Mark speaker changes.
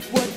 Speaker 1: get what